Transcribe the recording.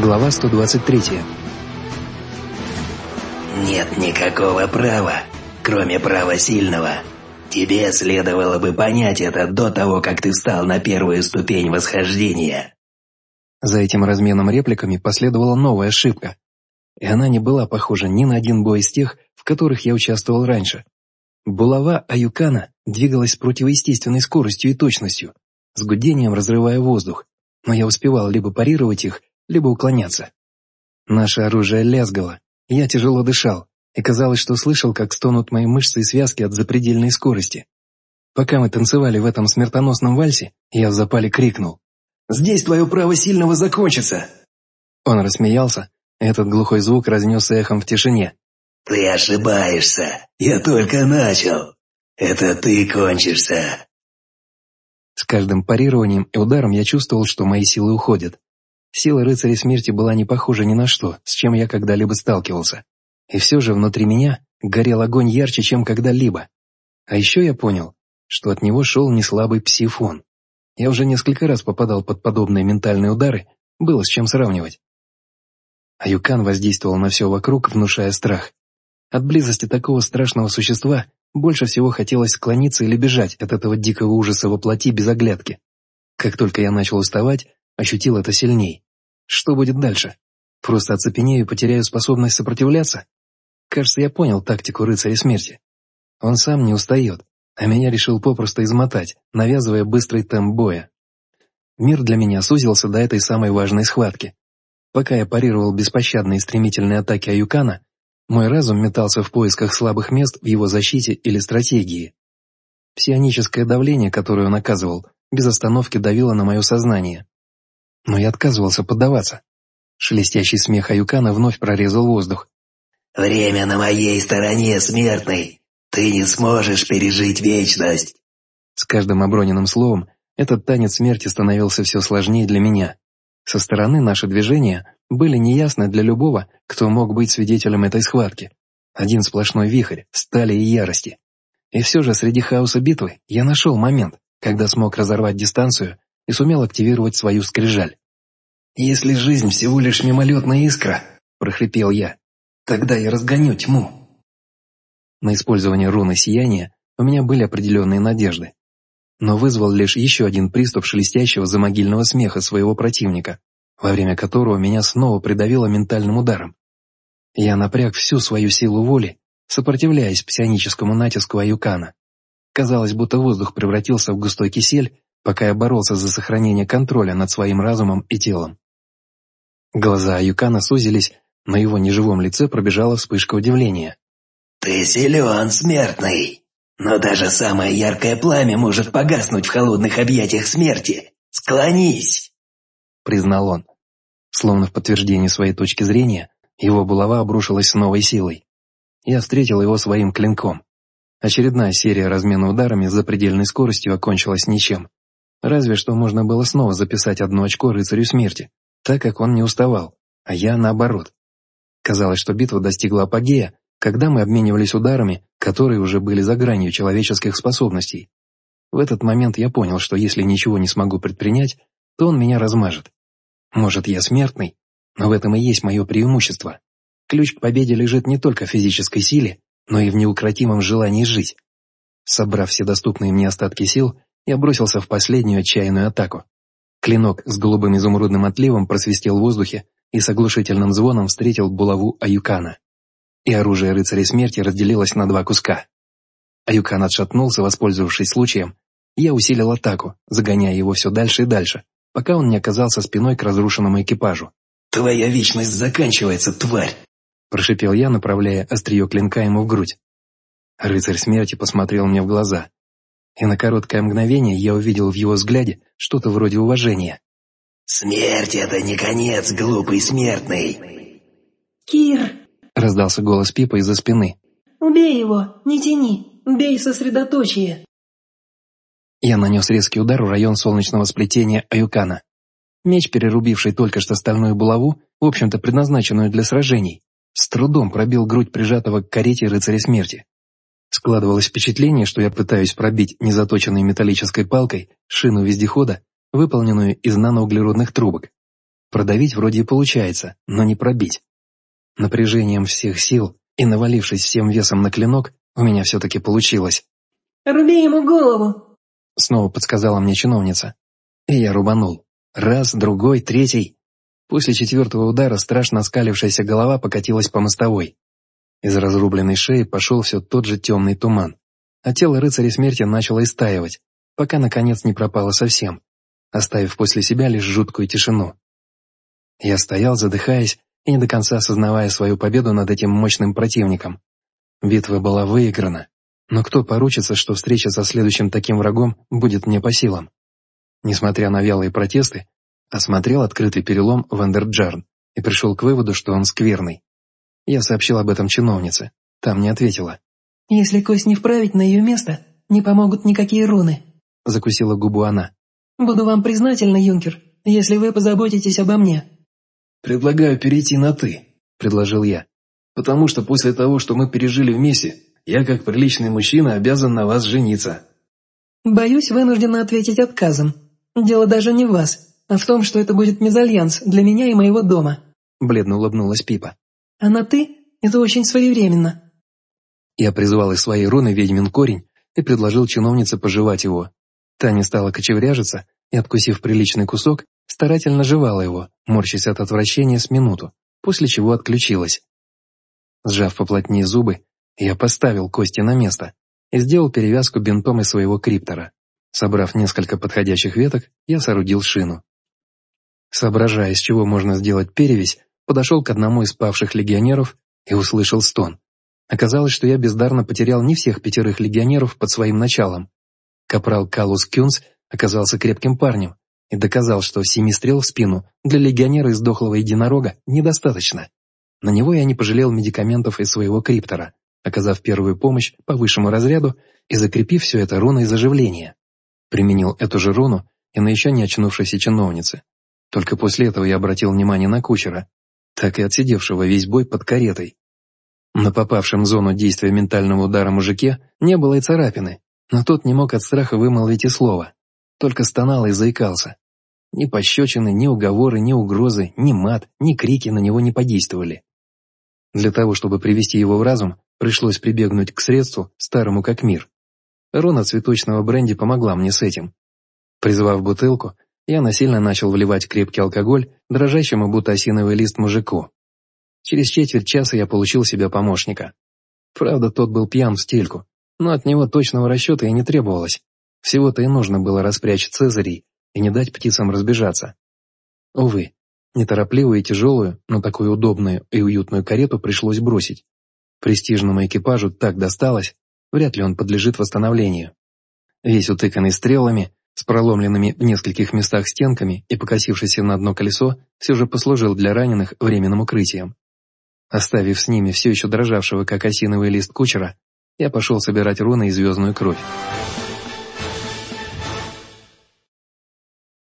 Глава 123. Нет никакого права, кроме права сильного. Тебе следовало бы понять это до того, как ты встал на первую ступень восхождения. За этим разменом репликами последовала новая ошибка. И она не была похожа ни на один бой из тех, в которых я участвовал раньше. Булава Аюкана двигалась с противоестественной скоростью и точностью, с гудением разрывая воздух, но я успевал либо парировать их, либо уклоняться. Наше оружие лязгало, я тяжело дышал, и казалось, что слышал, как стонут мои мышцы и связки от запредельной скорости. Пока мы танцевали в этом смертоносном вальсе, я в запале крикнул. «Здесь твое право сильного закончится!» Он рассмеялся, этот глухой звук разнесся эхом в тишине. «Ты ошибаешься! Я только начал! Это ты кончишься!» С каждым парированием и ударом я чувствовал, что мои силы уходят. Сила рыцаря смерти была не похожа ни на что, с чем я когда-либо сталкивался. И все же внутри меня горел огонь ярче, чем когда-либо. А еще я понял, что от него шел неслабый псифон. Я уже несколько раз попадал под подобные ментальные удары, было с чем сравнивать. А Юкан воздействовал на все вокруг, внушая страх. От близости такого страшного существа больше всего хотелось склониться или бежать от этого дикого ужаса во плоти без оглядки. Как только я начал уставать, ощутил это сильней. Что будет дальше? Просто оцепенею и потеряю способность сопротивляться? Кажется, я понял тактику рыцаря смерти. Он сам не устает, а меня решил попросту измотать, навязывая быстрый темп боя. Мир для меня сузился до этой самой важной схватки. Пока я парировал беспощадные стремительные атаки Аюкана, мой разум метался в поисках слабых мест в его защите или стратегии. Псионическое давление, которое он оказывал, без остановки давило на мое сознание. Но я отказывался поддаваться. Шелестящий смех Аюкана вновь прорезал воздух. «Время на моей стороне, смертный! Ты не сможешь пережить вечность!» С каждым оброненным словом этот танец смерти становился все сложнее для меня. Со стороны наши движения были неясны для любого, кто мог быть свидетелем этой схватки. Один сплошной вихрь, стали и ярости. И все же среди хаоса битвы я нашел момент, когда смог разорвать дистанцию и сумел активировать свою скрижаль. «Если жизнь всего лишь мимолетная искра», — прохрипел я, — «тогда я разгоню тьму». На использование руны сияния у меня были определенные надежды, но вызвал лишь еще один приступ шелестящего замогильного смеха своего противника, во время которого меня снова придавило ментальным ударом. Я напряг всю свою силу воли, сопротивляясь псионическому натиску Аюкана. Казалось, будто воздух превратился в густой кисель, пока я боролся за сохранение контроля над своим разумом и телом. Глаза Аюкана сузились, на его неживом лице пробежала вспышка удивления. «Ты силен, смертный, но даже самое яркое пламя может погаснуть в холодных объятиях смерти. Склонись!» признал он. Словно в подтверждение своей точки зрения, его булава обрушилась с новой силой. Я встретил его своим клинком. Очередная серия размена ударами с запредельной скоростью окончилась ничем. Разве что можно было снова записать одно очко рыцарю смерти, так как он не уставал, а я наоборот. Казалось, что битва достигла апогея, когда мы обменивались ударами, которые уже были за гранью человеческих способностей. В этот момент я понял, что если ничего не смогу предпринять, то он меня размажет. Может, я смертный, но в этом и есть мое преимущество. Ключ к победе лежит не только в физической силе, но и в неукротимом желании жить. Собрав все доступные мне остатки сил, я бросился в последнюю отчаянную атаку. Клинок с голубым изумрудным отливом просвистел в воздухе и с оглушительным звоном встретил булаву Аюкана. И оружие рыцаря смерти разделилось на два куска. Аюкан отшатнулся, воспользовавшись случаем. Я усилил атаку, загоняя его все дальше и дальше, пока он не оказался спиной к разрушенному экипажу. «Твоя вечность заканчивается, тварь!» Прошипел я, направляя острие клинка ему в грудь. Рыцарь смерти посмотрел мне в глаза, и на короткое мгновение я увидел в его взгляде что-то вроде уважения. «Смерть — это не конец, глупый смертный!» «Кир!» — раздался голос Пипа из-за спины. «Убей его! Не тяни! Бей сосредоточие!» Я нанес резкий удар в район солнечного сплетения Аюкана. Меч, перерубивший только что стальную булаву, в общем-то предназначенную для сражений, с трудом пробил грудь прижатого к карете рыцаря смерти. Складывалось впечатление, что я пытаюсь пробить незаточенной металлической палкой шину вездехода, выполненную из наноуглеродных трубок. Продавить вроде и получается, но не пробить. Напряжением всех сил и навалившись всем весом на клинок, у меня все-таки получилось. «Руби ему голову!» Снова подсказала мне чиновница. И я рубанул. Раз, другой, третий. После четвертого удара страшно оскалившаяся голова покатилась по мостовой. Из разрубленной шеи пошел все тот же темный туман, а тело рыцаря смерти начало истаивать, пока наконец не пропало совсем, оставив после себя лишь жуткую тишину. Я стоял, задыхаясь и не до конца осознавая свою победу над этим мощным противником. Битва была выиграна, но кто поручится, что встреча со следующим таким врагом будет мне по силам? Несмотря на вялые протесты, осмотрел открытый перелом Вандерджарн и пришел к выводу, что он скверный. Я сообщил об этом чиновнице. Там не ответила. «Если кость не вправить на ее место, не помогут никакие руны», — закусила губу она. «Буду вам признательна, юнкер, если вы позаботитесь обо мне». «Предлагаю перейти на «ты», — предложил я. «Потому что после того, что мы пережили вместе, я, как приличный мужчина, обязан на вас жениться». «Боюсь, вынуждена ответить отказом. Дело даже не в вас, а в том, что это будет мезальянс для меня и моего дома», — бледно улыбнулась Пипа. А на «ты» — это очень своевременно». Я призвал из своей руны ведьмин корень и предложил чиновнице пожевать его. Таня стала кочевряжиться и, откусив приличный кусок, старательно жевала его, морщась от отвращения с минуту, после чего отключилась. Сжав поплотнее зубы, я поставил кости на место и сделал перевязку бинтом из своего криптора. Собрав несколько подходящих веток, я соорудил шину. Соображая, из чего можно сделать перевязь, подошел к одному из павших легионеров и услышал стон. Оказалось, что я бездарно потерял не всех пятерых легионеров под своим началом. Капрал Калус Кюнс оказался крепким парнем и доказал, что семи стрел в спину для легионера из дохлого единорога недостаточно. На него я не пожалел медикаментов из своего криптора, оказав первую помощь по высшему разряду и закрепив все это руной заживления. Применил эту же руну и на еще не очнувшейся чиновнице. Только после этого я обратил внимание на кучера, так и отсидевшего весь бой под каретой. На попавшем в зону действия ментального удара мужике не было и царапины, но тот не мог от страха вымолвить и слова, только стонал и заикался. Ни пощечины, ни уговоры, ни угрозы, ни мат, ни крики на него не подействовали. Для того, чтобы привести его в разум, пришлось прибегнуть к средству, старому как мир. Рона цветочного бренди помогла мне с этим. Призвав бутылку, я насильно начал вливать крепкий алкоголь дрожащему будто осиновый лист мужику. Через четверть часа я получил себе помощника. Правда, тот был пьян в стельку, но от него точного расчета и не требовалось. Всего-то и нужно было распрячь Цезарей и не дать птицам разбежаться. Увы, неторопливую и тяжелую, но такую удобную и уютную карету пришлось бросить. Престижному экипажу так досталось, вряд ли он подлежит восстановлению. Весь утыканный стрелами, с проломленными в нескольких местах стенками и покосившийся на одно колесо, все же послужил для раненых временным укрытием. Оставив с ними все еще дрожавшего, как осиновый лист кучера, я пошел собирать руны и звездную кровь.